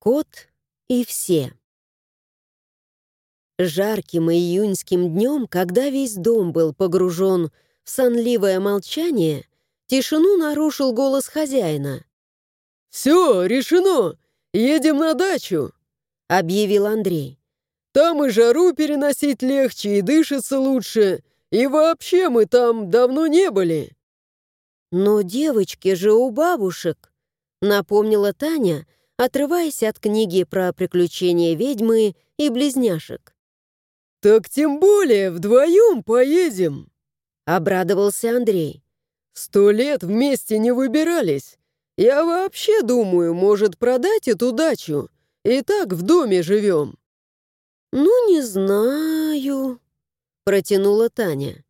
Кот и все. Жарким июньским днем, когда весь дом был погружен в сонливое молчание, тишину нарушил голос хозяина. «Все, решено! Едем на дачу!» — объявил Андрей. «Там и жару переносить легче, и дышится лучше, и вообще мы там давно не были». «Но девочки же у бабушек», — напомнила Таня, — отрываясь от книги про приключения ведьмы и близняшек. «Так тем более вдвоем поедем!» — обрадовался Андрей. «Сто лет вместе не выбирались. Я вообще думаю, может, продать эту дачу, и так в доме живем». «Ну, не знаю», — протянула Таня.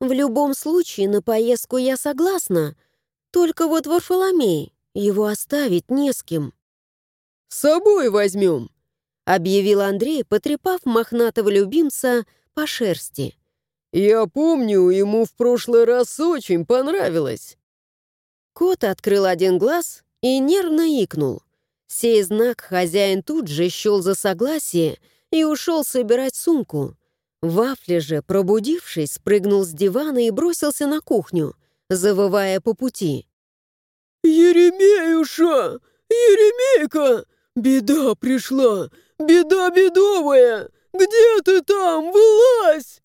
«В любом случае на поездку я согласна, только вот Варфоломей, его оставить не с кем». «С собой возьмем», — объявил Андрей, потрепав мохнатого любимца по шерсти. «Я помню, ему в прошлый раз очень понравилось». Кот открыл один глаз и нервно икнул. Сей знак хозяин тут же счел за согласие и ушел собирать сумку. Вафля же, пробудившись, спрыгнул с дивана и бросился на кухню, завывая по пути. «Еремеюша! Еремейка! «Беда пришла! Беда бедовая! Где ты там? Вылазь!»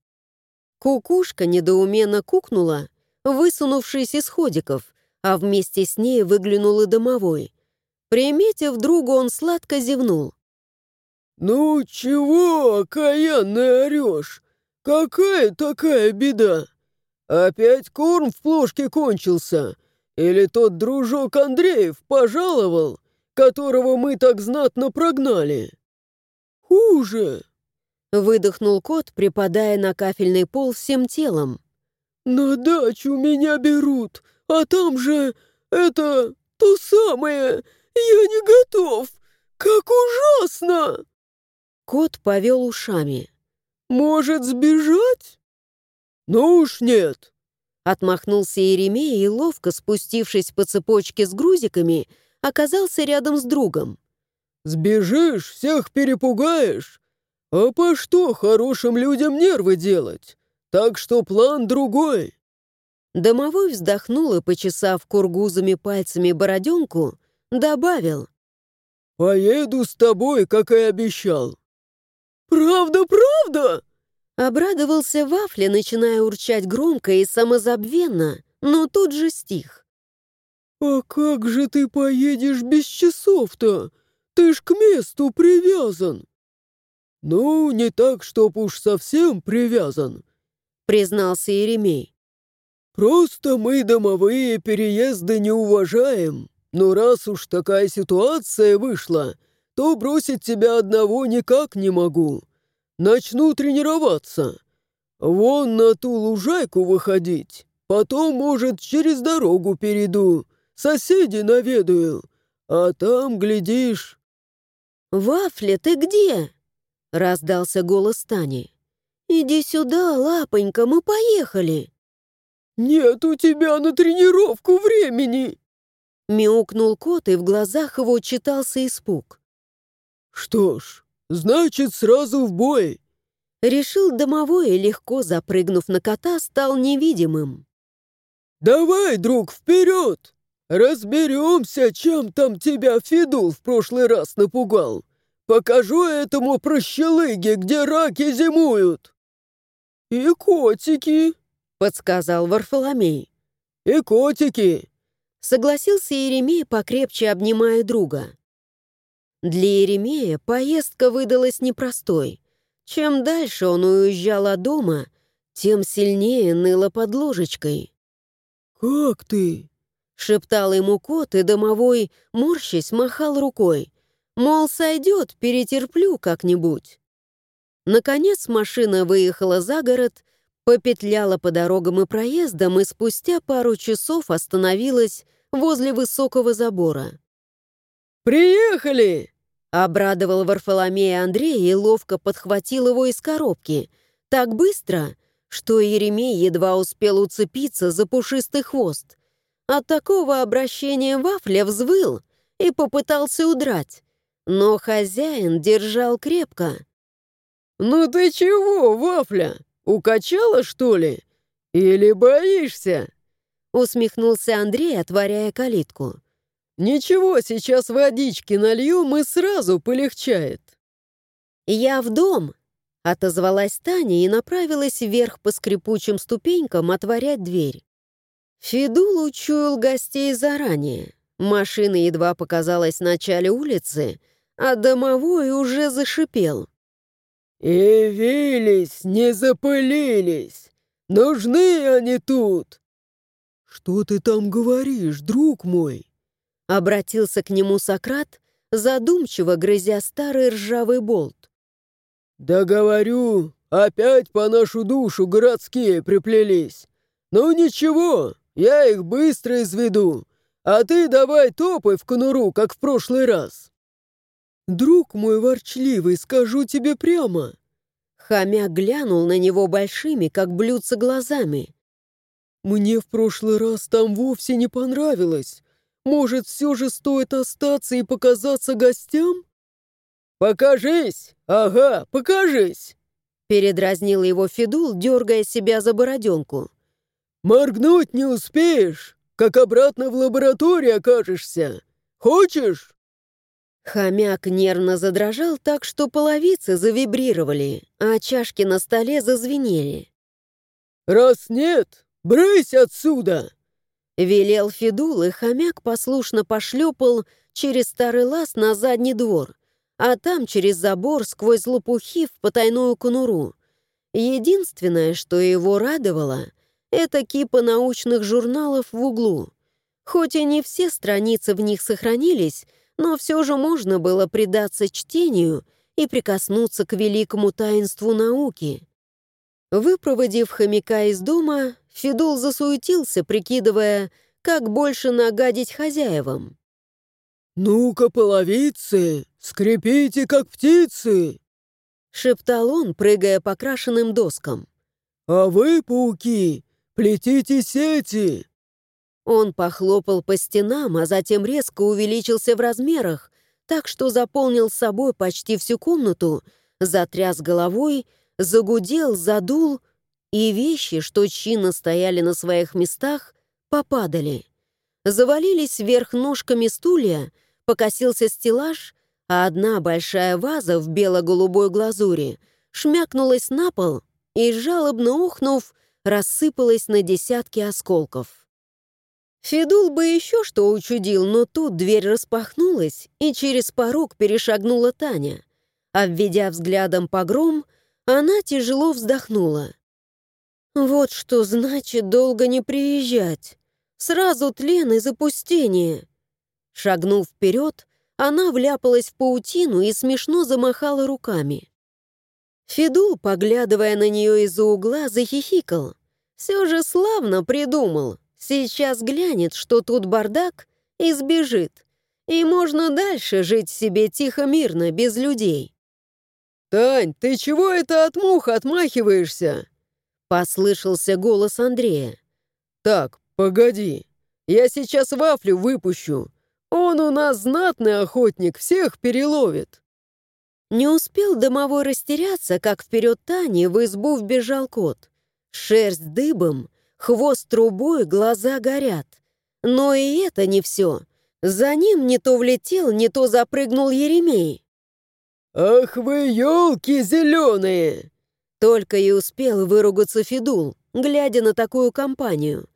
Кукушка недоуменно кукнула, высунувшись из ходиков, а вместе с ней выглянул и домовой. Приметив другу, он сладко зевнул. «Ну чего, окаянный орешь? Какая такая беда? Опять корм в плошке кончился? Или тот дружок Андреев пожаловал?» Которого мы так знатно прогнали. Хуже!» Выдохнул кот, припадая на кафельный пол всем телом. «На дачу меня берут, а там же это то самое. Я не готов. Как ужасно!» Кот повел ушами. «Может, сбежать?» «Ну уж нет!» Отмахнулся Еремей и, ловко спустившись по цепочке с грузиками, оказался рядом с другом. «Сбежишь, всех перепугаешь. А по что хорошим людям нервы делать? Так что план другой». Домовой вздохнул и, почесав кургузами пальцами бороденку, добавил. «Поеду с тобой, как и обещал». «Правда, правда?» Обрадовался Вафля, начиная урчать громко и самозабвенно, но тут же стих. «А как же ты поедешь без часов-то? Ты ж к месту привязан!» «Ну, не так, чтоб уж совсем привязан», — признался Еремей. «Просто мы домовые переезды не уважаем. Но раз уж такая ситуация вышла, то бросить тебя одного никак не могу. Начну тренироваться. Вон на ту лужайку выходить. Потом, может, через дорогу перейду соседей наведаю, а там, глядишь...» «Вафля, ты где?» — раздался голос Тани. «Иди сюда, лапонька, мы поехали!» «Нет у тебя на тренировку времени!» Мяукнул кот, и в глазах его читался испуг. «Что ж, значит, сразу в бой!» Решил домовой и, легко запрыгнув на кота, стал невидимым. «Давай, друг, вперед!» «Разберемся, чем там тебя Фидул в прошлый раз напугал. Покажу этому прощелыге, где раки зимуют». «И котики», — подсказал Варфоломей. «И котики», — согласился Еремей, покрепче обнимая друга. Для Еремея поездка выдалась непростой. Чем дальше он уезжал от дома, тем сильнее ныло под ложечкой. «Как ты?» Шептал ему кот, и домовой, морщась, махал рукой. Мол, сойдет, перетерплю как-нибудь. Наконец машина выехала за город, попетляла по дорогам и проездам и спустя пару часов остановилась возле высокого забора. «Приехали!» — обрадовал Варфоломей Андрей и ловко подхватил его из коробки. Так быстро, что Еремей едва успел уцепиться за пушистый хвост. От такого обращения Вафля взвыл и попытался удрать. но хозяин держал крепко. «Ну ты чего, Вафля, укачала, что ли? Или боишься?» Усмехнулся Андрей, отворяя калитку. «Ничего, сейчас водички нальем и сразу полегчает». «Я в дом!» — отозвалась Таня и направилась вверх по скрипучим ступенькам отворять дверь. Федул учуял гостей заранее. Машина едва показалась в начале улицы, а домовой уже зашипел. «Явились, не запылились! Нужны они тут!» «Что ты там говоришь, друг мой?» Обратился к нему Сократ, задумчиво грызя старый ржавый болт. «Да говорю, опять по нашу душу городские приплелись. Ну ничего, я их быстро изведу, а ты давай топай в конуру, как в прошлый раз. Друг мой ворчливый, скажу тебе прямо. Хомяк глянул на него большими, как блюдца, глазами. Мне в прошлый раз там вовсе не понравилось. Может, все же стоит остаться и показаться гостям? Покажись! Ага, покажись! Передразнил его Федул, дергая себя за бороденку. «Моргнуть не успеешь, как обратно в лаборатории окажешься. Хочешь?» Хомяк нервно задрожал так, что половицы завибрировали, а чашки на столе зазвенели. «Раз нет, брысь отсюда!» Велел Федул, и хомяк послушно пошлепал через старый лаз на задний двор, а там через забор сквозь лопухи в потайную конуру. Единственное, что его радовало — это кипа научных журналов в углу. Хоть и не все страницы в них сохранились, но все же можно было предаться чтению и прикоснуться к великому таинству науки. Выпроводив хомяка из дома, Федул засуетился, прикидывая, как больше нагадить хозяевам. «Ну-ка, половицы, скрипите, как птицы!» — шептал он, прыгая по крашенным доскам. «А вы, пауки, Плетите сети!» Он похлопал по стенам, а затем резко увеличился в размерах, так что заполнил собой почти всю комнату, затряс головой, загудел, задул, и вещи, что чинно стояли на своих местах, попадали. Завалились вверх ножками стулья, покосился стеллаж, а одна большая ваза в бело-голубой глазури шмякнулась на пол и, жалобно ухнув, рассыпалась на десятки осколков. Федул бы еще что учудил, но тут дверь распахнулась, и через порог перешагнула Таня. Обведя взглядом погром, она тяжело вздохнула. «Вот что значит долго не приезжать. Сразу тлен и запустение». Шагнув вперед, она вляпалась в паутину и смешно замахала руками. Федул, поглядывая на нее из-за угла, захихикал. Все же славно придумал. Сейчас глянет, что тут бардак, и сбежит. И можно дальше жить себе тихо-мирно, без людей. «Тань, ты чего это от мух отмахиваешься?» Послышался голос Андрея. «Так, погоди. Я сейчас вафлю выпущу. Он у нас знатный охотник, всех переловит». Не успел домовой растеряться, как вперед Тани в избу вбежал кот. Шерсть дыбом, хвост трубой, глаза горят. Но и это не все. За ним не то влетел, не то запрыгнул Еремей. «Ах вы, елки зеленые!» Только и успел выругаться Федул, глядя на такую компанию.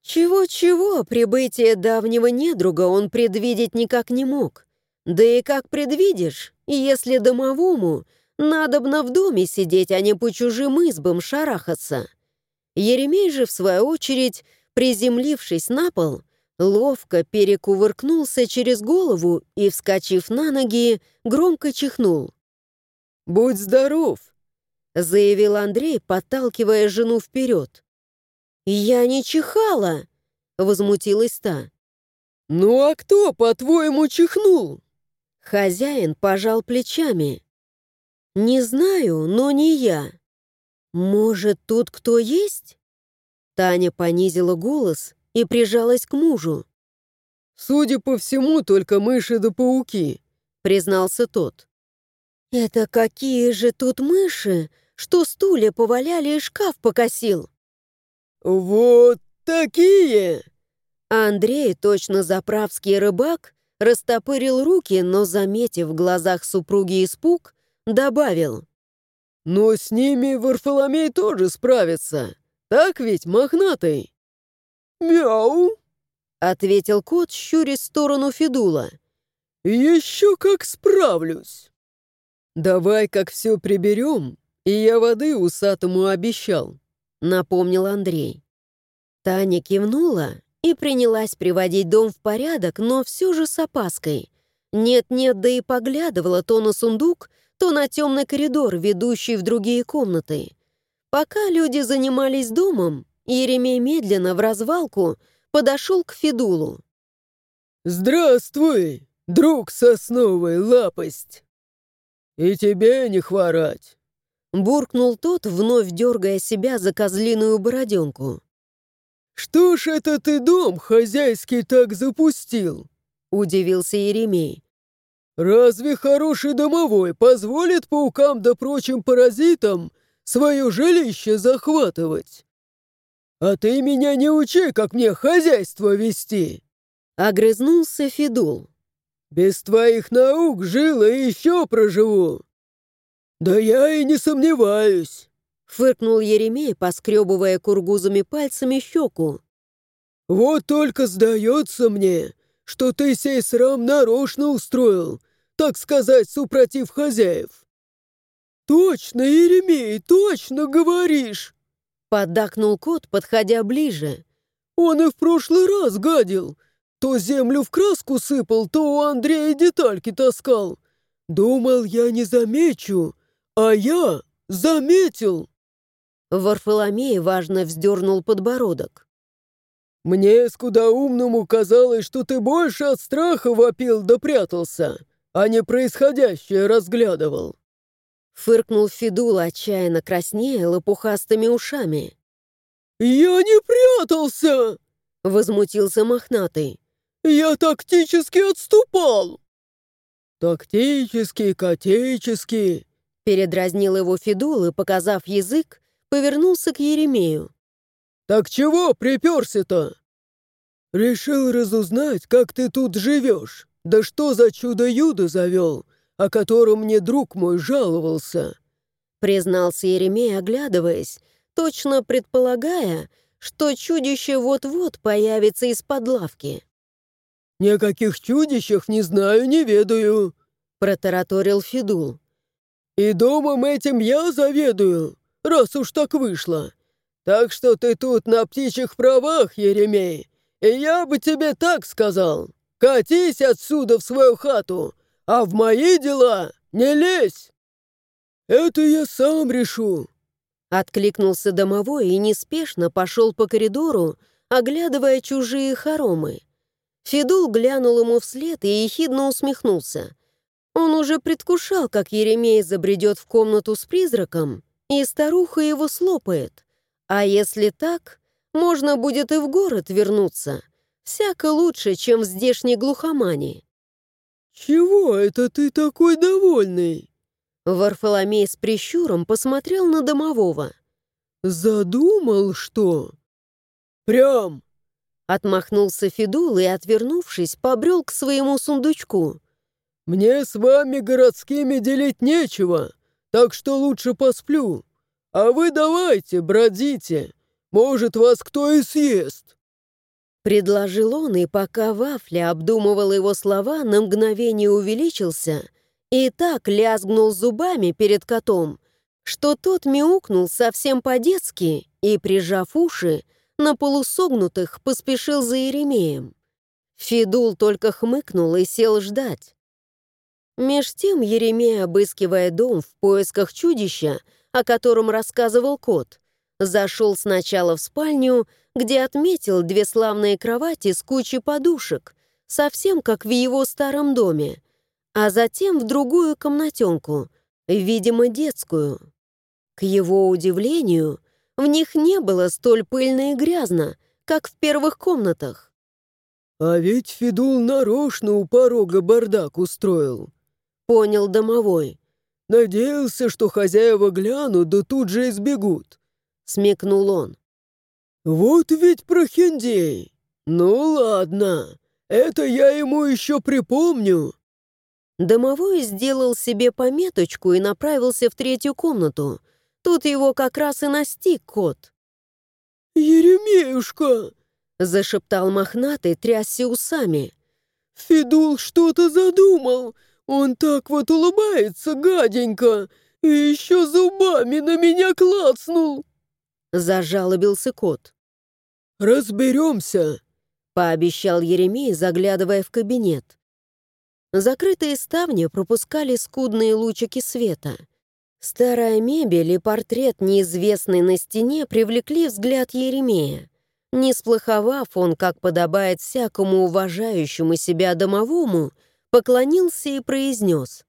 Чего-чего, прибытие давнего недруга он предвидеть никак не мог. Да и как предвидишь, если домовому надобно в доме сидеть, а не по чужим избам шарахаться. Еремей же, в свою очередь, приземлившись на пол, ловко перекувыркнулся через голову и, вскочив на ноги, громко чихнул. «Будь здоров!» — заявил Андрей, подталкивая жену вперед. «Я не чихала!» — возмутилась та. «Ну а кто, по-твоему, чихнул?» «Судя по всему, только мыши да пауки. признался тот. «Это какие же тут мыши, что стулья поваляли и шкаф покосил?» «Вот такие!» Андрей, точно заправский рыбак, растопырил руки, но, заметив в глазах супруги испуг, добавил. «Но с ними Варфоломей тоже справится. Так ведь, мохнатый?» «Мяу!» — ответил кот, щурясь в сторону Федула. «Еще как справлюсь!» «Давай как все приберем, и я воды усатому обещал», — напомнил Андрей. Таня кивнула и принялась приводить дом в порядок, но все же с опаской. Нет-нет, да и поглядывала то на сундук, то на темный коридор, ведущий в другие комнаты. Пока люди занимались домом, Еремей медленно в развалку подошел к Федулу. «Здравствуй, друг сосновый лапость! И тебе не хворать!» Буркнул тот, вновь дергая себя за козлиную бороденку. «Что ж это ты дом хозяйский так запустил?» — удивился Еремей. «Разве хороший домовой позволит паукам да прочим паразитам свое жилище захватывать? А ты меня не учи, как мне хозяйство вести!» Огрызнулся Федул. «Без твоих наук жил и еще проживу!» «Да я и не сомневаюсь!» Фыркнул Еремей, поскребывая кургузами пальцами щеку. «Вот только сдается мне, что ты сей срам нарочно устроил, так сказать, супротив хозяев». «Точно, Еремей, точно говоришь!» Поддакнул кот, подходя ближе. «Он и в прошлый раз гадил. То землю в краску сыпал, то у Андрея детальки таскал. Думал, я не замечу, а я заметил!» Варфоломей важно вздернул подбородок. «Мне, скудоумному, казалось, что ты больше от страха вопил да прятался, а не происходящее разглядывал». Фыркнул Федул, отчаянно краснея лопухастыми ушами. «Я не прятался!» — возмутился мохнатый. «Я тактически отступал!» «Тактически, котически!» — передразнил его Федул и, показав язык, повернулся к Еремею. «Так чего приперся-то?» «Решил разузнать, как ты тут живешь, да что за чудо-юдо завел, о котором мне друг мой жаловался», признался Еремей, оглядываясь, точно предполагая, что чудище вот-вот появится из-под лавки. «Никаких чудищах не знаю, не ведаю», протараторил Федул. «И домом этим я заведую раз уж так вышло. Так что ты тут на птичьих правах, Еремей, и я бы тебе так сказал. Катись отсюда в свою хату, а в мои дела не лезь. Это я сам решу. Откликнулся домовой и неспешно пошел по коридору, оглядывая чужие хоромы. Федул глянул ему вслед и ехидно усмехнулся. Он уже предвкушал, как Еремей забредет в комнату с призраком и старуха его слопает. А если так, можно будет и в город вернуться. Всяко лучше, чем в здешней глухомане. «Чего это ты такой довольный?» Варфоломей с прищуром посмотрел на домового. «Задумал, что?» «Прям!» Отмахнулся Федул и, отвернувшись, побрел к своему сундучку. «Мне с вами городскими делить нечего так что лучше посплю. А вы давайте, бродите, может, вас кто и съест». Предложил он, и пока Вафля обдумывал его слова, на мгновение увеличился и так лязгнул зубами перед котом, что тот мяукнул совсем по-детски и, прижав уши, на полусогнутых поспешил за Еремеем. Фидул только хмыкнул и сел ждать. Меж тем Еремей, обыскивая дом в поисках чудища, о котором рассказывал кот, зашел сначала в спальню, где отметил две славные кровати с кучей подушек, совсем как в его старом доме, а затем в другую комнатенку, видимо, детскую. К его удивлению, в них не было столь пыльно и грязно, как в первых комнатах. «А ведь Федул нарочно у порога бардак устроил», понял домовой. Надеялся, что хозяева глянут, да тут же избегут. Смекнул он. Вот ведь прохиндей. Ну ладно, это я ему еще припомню. Домовой сделал себе пометочку и направился в третью комнату. Тут его как раз и настиг кот. «Еремеюшка!» — зашептал мохнатый, трясся усами. «Федул что-то задумал. Он так вот улыбается, гаденько, и еще зубами на меня клацнул!» Зажалобился кот. «Разберемся!» — пообещал Еремей, заглядывая в кабинет. Закрытые ставни пропускали скудные лучики света. Старая мебель и портрет неизвестный на стене привлекли взгляд Еремея. Не сплоховав, он, как подобает всякому уважающему себя домовому, поклонился и произнес.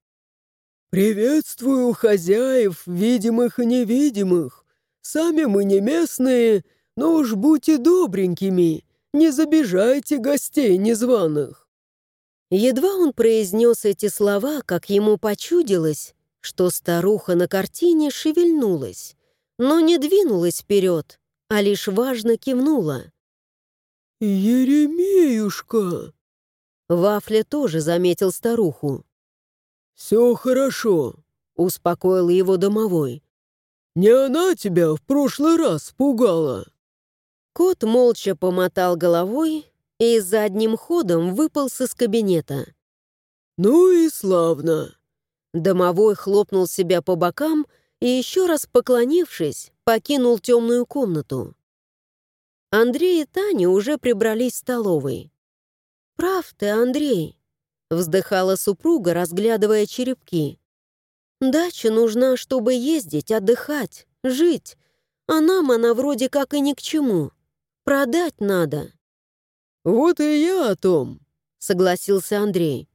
«Приветствую хозяев, видимых и невидимых. Сами мы не местные, но уж будьте добренькими, не забежайте гостей незваных». Едва он произнес эти слова, как ему почудилось, что старуха на картине шевельнулась, но не двинулась вперед, а лишь важно кивнула. «Еремеюшка!» Вафля тоже заметил старуху. «Все хорошо», — успокоил его домовой. «Не она тебя в прошлый раз пугала?» Кот молча помотал головой и задним ходом выполз из кабинета. «Ну и славно!» Домовой хлопнул себя по бокам и, еще раз поклонившись, покинул темную комнату. Андрей и Таня уже прибрались в столовой. «Прав ты, Андрей», — вздыхала супруга, разглядывая черепки. «Дача нужна, чтобы ездить, отдыхать, жить, а нам она вроде как и ни к чему. Продать надо». «Вот и я о том», — согласился Андрей.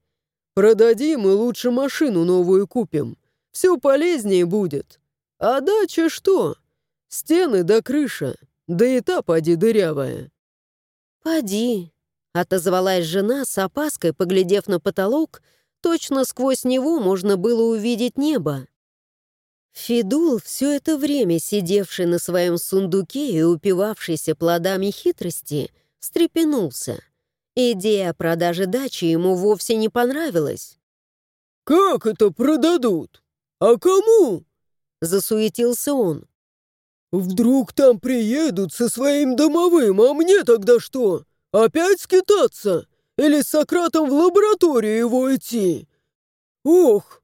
«Продадим и лучше машину новую купим. Все полезнее будет. А дача что? Стены да крыша, да и та поди дырявая». «Поди», — отозвалась жена с опаской, поглядев на потолок, точно сквозь него можно было увидеть небо. Фидул, все это время сидевший на своем сундуке и упивавшийся плодами хитрости, — встрепенулся. Идея о продаже дачи ему вовсе не понравилась. «Как это продадут? А кому?» Засуетился он. «Вдруг там приедут со своим домовым, а мне тогда что? Опять скитаться? Или с Сократом в лабораторию его идти? Ох!»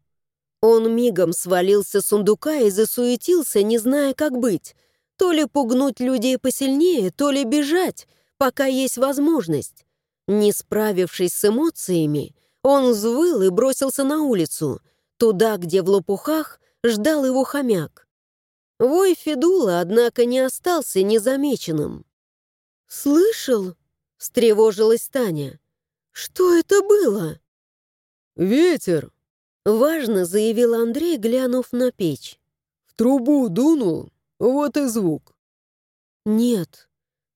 Он мигом свалился с сундука и засуетился, не зная, как быть. То ли пугнуть людей посильнее, то ли бежать, пока есть возможность. Не справившись с эмоциями, он взвыл и бросился на улицу, туда, где в лопухах ждал его хомяк. Вой Федула, однако, не остался незамеченным. «Слышал?» — встревожилась Таня. «Что это было?» «Ветер!» — важно заявил Андрей, глянув на печь. «В трубу дунул, вот и звук». «Нет,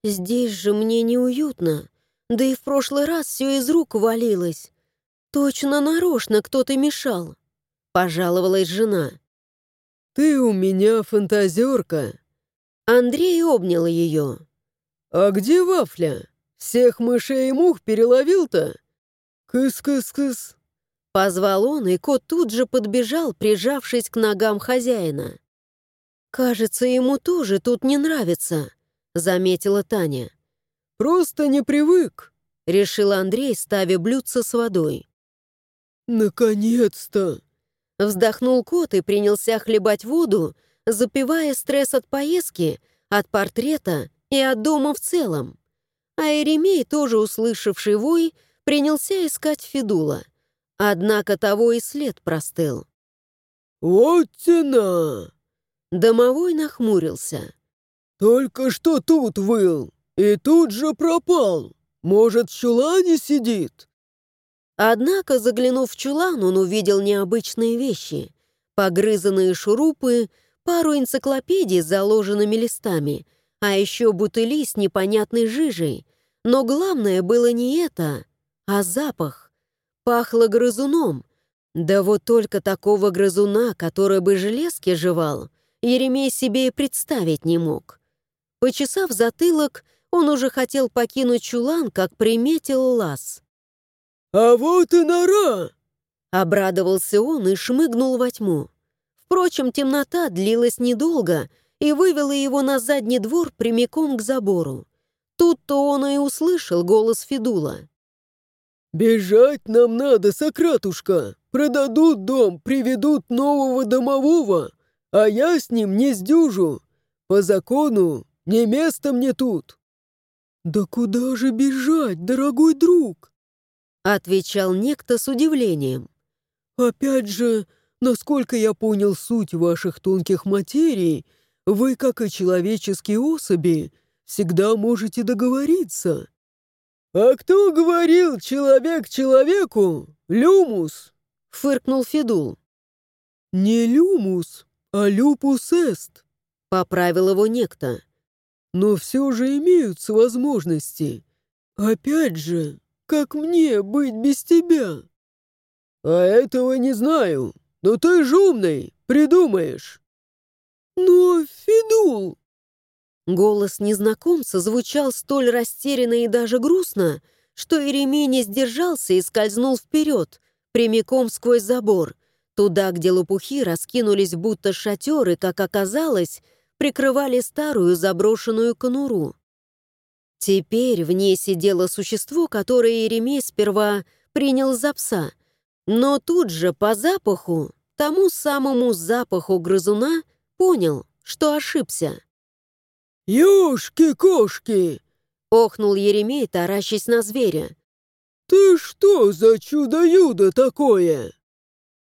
Здесь же мне неуютно, да и в прошлый раз все из рук валилось. Точно нарочно кто-то мешал, пожаловалась жена. «Ты у меня фантазерка!» Андрей обнял ее. «А где вафля? Всех мышей и мух переловил-то?» «Кыс-кыс-кыс!» Позвал он, и кот тут же подбежал, прижавшись к ногам хозяина. «Кажется, ему тоже тут не нравится», заметила Таня. «Просто не привык», — решил Андрей, ставя блюдце с водой. «Наконец-то!» Вздохнул кот и принялся хлебать воду, запивая стресс от поездки, от портрета и от дома в целом. А Еремей, тоже услышавший вой, принялся искать Федула. Однако того и след простыл. «Вот тена!» Домовой нахмурился. «Только что тут выл, и тут же пропал. Может, в чулане сидит?» Однако, заглянув в чулан, он увидел необычные вещи. Погрызанные шурупы, пару энциклопедий с заложенными листами, а еще бутыли с непонятной жижей. Но главное было не это, а запах. Пахло грызуном, Да вот только такого грызуна, который бы железки жевал, Еремей себе и представить не мог. Почесав затылок, он уже хотел покинуть чулан, как приметил лаз. «А вот и нора!» Обрадовался он и шмыгнул во тьму. Впрочем, темнота длилась недолго и вывела его на задний двор прямиком к забору. Тут-то он и услышал голос Федула. «Бежать нам надо, Сократушка! Продадут дом, приведут нового домового, а я с ним не сдюжу. По закону не место мне тут». «Да куда же бежать, дорогой друг?» Отвечал некто с удивлением. «Опять же, насколько я понял суть ваших тонких материй, вы, как и человеческие особи, всегда можете договориться. «А кто говорил человек человеку? Люмус!» — фыркнул Федул. «Не люмус, а люпус эст», — поправил его некто. «Но все же имеются возможности. Опять же, как мне быть без тебя?» «А этого не знаю, но ты же умный, придумаешь». «Но, Федул, Голос незнакомца звучал столь растерянно и даже грустно, что Иеремей не сдержался и скользнул вперед, прямиком сквозь забор, туда, где лопухи раскинулись будто шатеры, как оказалось, прикрывали старую заброшенную конуру. Теперь в ней сидело существо, которое Иеремей сперва принял за пса, но тут же по запаху, тому самому запаху грызуна, понял, что ошибся. «Ёшки-кошки!» — охнул Еремей, таращась на зверя. «Ты что за чудо-юдо такое?»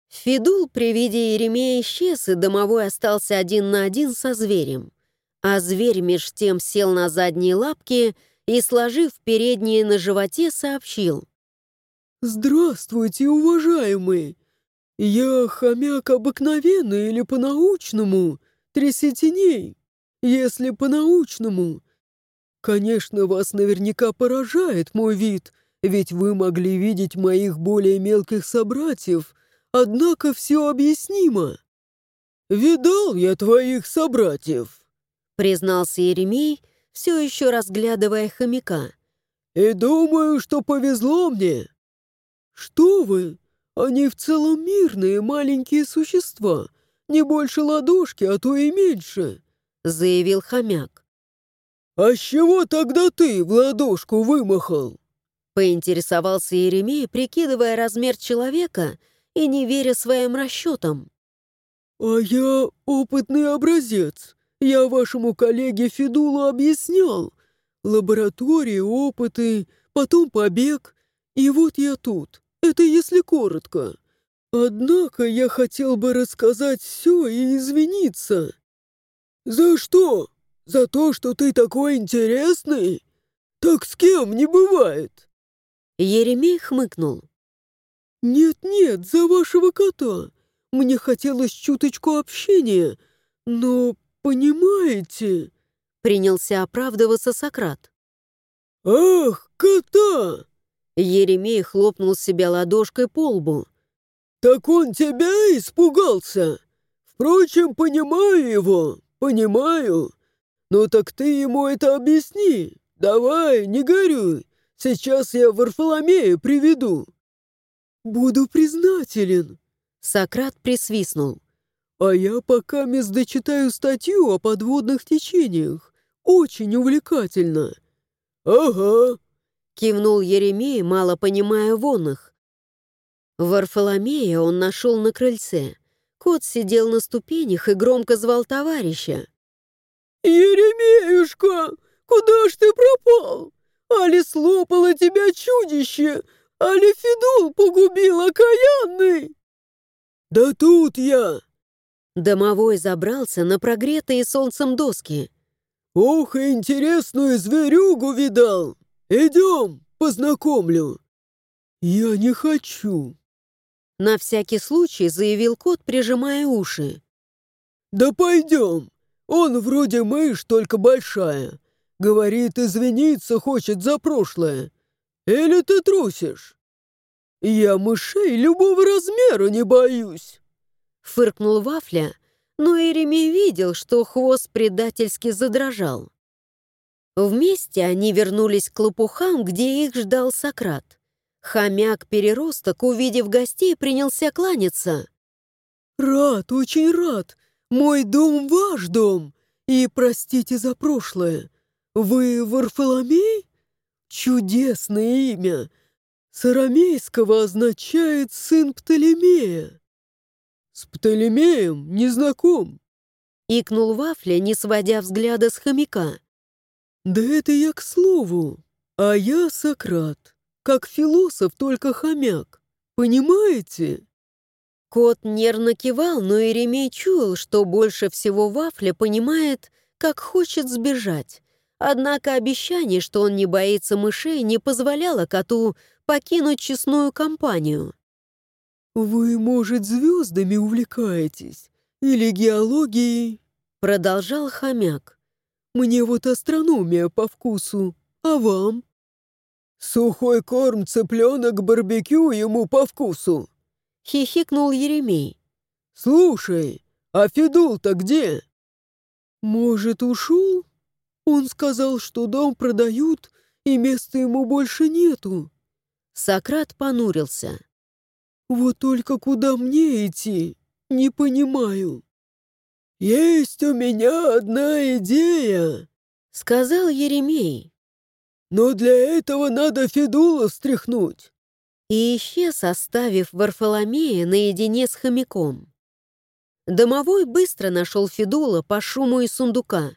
Федул при виде Еремея исчез, и домовой остался один на один со зверем. А зверь меж тем сел на задние лапки и, сложив передние на животе, сообщил. «Здравствуйте, уважаемый! Я хомяк обыкновенный или по-научному, трясетеней. Если по-научному. Конечно, вас наверняка поражает мой вид, ведь вы могли видеть моих более мелких собратьев, однако все объяснимо. «Видал я твоих собратьев», — признался Еремей, все еще разглядывая хомяка. «И думаю, что повезло мне». «Что вы? Они в целом мирные маленькие существа, не больше ладошки, а то и меньше. — заявил хомяк. «А с чего тогда ты в ладошку вымахал?» Поинтересовался Еремей, прикидывая размер человека и не веря своим расчетам. «А я опытный образец. Я вашему коллеге Федулу объяснял. Лаборатории, опыты, потом побег. И вот я тут. Это если коротко. Однако я хотел бы рассказать все и извиниться. «За что? За то, что ты такой интересный? Так с кем не бывает?» Еремей хмыкнул. «Нет-нет, за вашего кота. Мне хотелось чуточку общения, но, понимаете...» Принялся оправдываться Сократ. «Ах, кота!» Еремей хлопнул себя ладошкой по лбу. «Так он тебя испугался? Впрочем, понимаю его. «Понимаю. Ну так ты ему это объясни. Давай, не горюй. Сейчас я Варфоломея приведу». «Буду признателен», — Сократ присвистнул. «А я пока мест дочитаю статью о подводных течениях. Очень увлекательно». «Ага», — кивнул Еремей, мало понимая вонных. Варфоломея он нашел на крыльце. Кот сидел на ступенях и громко звал товарища. «Еремеюшка, куда ж ты пропал? Али слопало тебя чудище, али Федул погубил окаянный?» «Да тут я!» Домовой забрался на прогретые солнцем доски. «Ох, интересную зверюгу видал! Идем, познакомлю!» «Я не хочу!» На всякий случай заявил кот, прижимая уши. «Да пойдем! Он вроде мышь, только большая. Говорит, извиниться хочет за прошлое. Или ты трусишь?» Я мышей любого размера не боюсь!» Фыркнул Вафля, но Иеремей видел, что хвост предательски задрожал. Вместе они вернулись к лопухам, где их ждал Сократ. Хомяк-переросток, увидев гостей, принялся кланяться. «Рад, очень рад. Мой дом — ваш дом. И простите за прошлое. Вы Варфоломей? Чудесное имя. С арамейского означает «сын Птолемея». С Птолемеем не знаком. Икнул Вафля, не сводя взгляда с хомяка. Да это я к слову. А я Сократ. Как философ, только хомяк. Понимаете? Кот нервно кивал, но Иеремей чуял, что больше всего Вафля понимает, как хочет сбежать. Однако обещание, что он не боится мышей, не позволяло коту покинуть честную компанию. «Вы, может, звездами увлекаетесь? Или геологией?» Продолжал хомяк. «Мне вот астрономия по вкусу. А вам?» «Сухой корм, цыпленок, барбекю ему по вкусу!» Хихикнул Еремей. «Слушай, а Федул-то где?» «Может, ушел?» Он сказал, что дом продают, и места ему больше нету. Сократ понурился. Вот только куда мне идти, не понимаю. Есть у меня одна идея, сказал Еремей. Но для этого надо Федула встряхнуть. И исчез, оставив Варфоломея наедине с хомяком. Домовой быстро нашел Федула по шуму из сундука.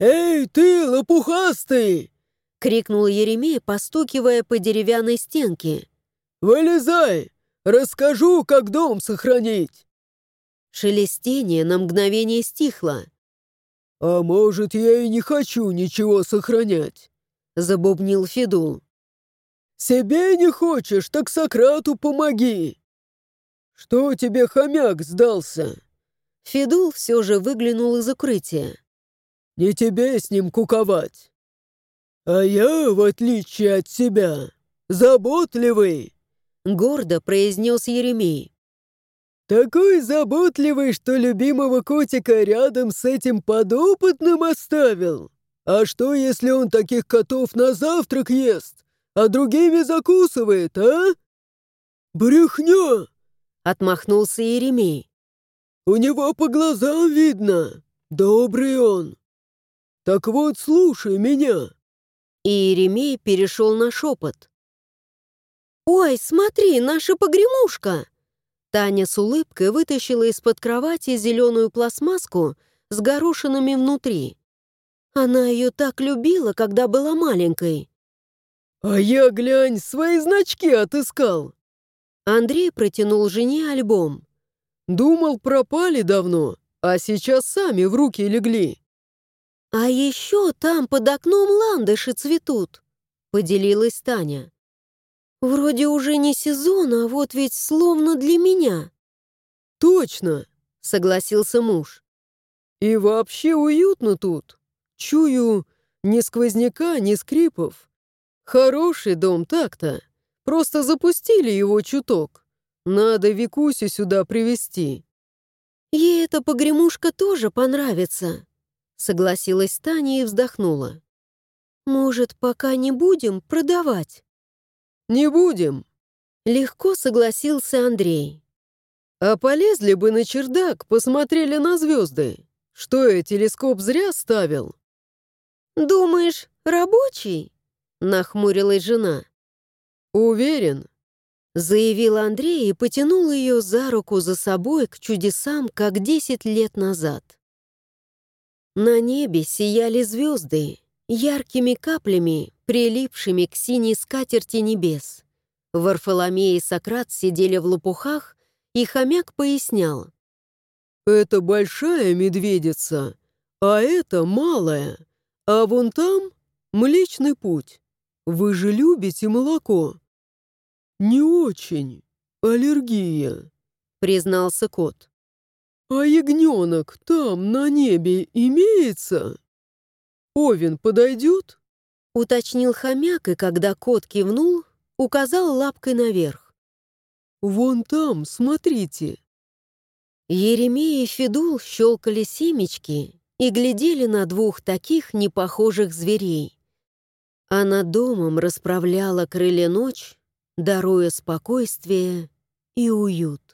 «Эй, ты, лопухастый!» — крикнул Еремей, постукивая по деревянной стенке. «Вылезай! Расскажу, как дом сохранить!» Шелестение на мгновение стихло. «А может, я и не хочу ничего сохранять?» — забубнил Федул. «Себе не хочешь, так Сократу помоги!» «Что тебе хомяк сдался?» Федул все же выглянул из укрытия. Не тебе с ним куковать. А я, в отличие от себя, заботливый, — гордо произнес Еремей. Такой заботливый, что любимого котика рядом с этим подопытным оставил. А что, если он таких котов на завтрак ест, а другими закусывает, а? Брехня! Отмахнулся Еремей. У него по глазам видно. Добрый он. «Так вот, слушай меня!» И Еремей перешел на шепот. «Ой, смотри, наша погремушка!» Таня с улыбкой вытащила из-под кровати зеленую пластмасску с горошинами внутри. Она ее так любила, когда была маленькой. «А я, глянь, свои значки отыскал!» Андрей протянул жене альбом. «Думал, пропали давно, а сейчас сами в руки легли. «А еще там под окном ландыши цветут», — поделилась Таня. «Вроде уже не сезон, а вот ведь словно для меня». «Точно», — согласился муж. «И вообще уютно тут. Чую, ни сквозняка, ни скрипов. Хороший дом так-то. Просто запустили его чуток. Надо Викусю сюда привести Ей эта погремушка тоже понравится», Согласилась Таня и вздохнула. «Может, пока не будем продавать?» «Не будем!» Легко согласился Андрей. «А полезли бы на чердак, посмотрели на звезды. Что я телескоп зря ставил?» «Думаешь, рабочий?» — нахмурилась жена. «Уверен», — заявил Андрей и потянул ее за руку за собой к чудесам, как десять лет назад. На небе сияли звезды, яркими каплями, прилипшими к синей скатерти небес. Варфоломей и Сократ сидели в лопухах, и хомяк пояснял. «Это большая медведица, а это малая, а вон там Млечный Путь. Вы же любите молоко?» «Не очень. Аллергия», — признался кот. «А ягненок там, на небе, имеется? Овен подойдет?» Уточнил хомяк, и когда кот кивнул, указал лапкой наверх. Вон там, смотрите». Еремей и Федул щелкали семечки и глядели на двух таких непохожих зверей. А над домом расправляла крылья ночь, даруя спокойствие и уют.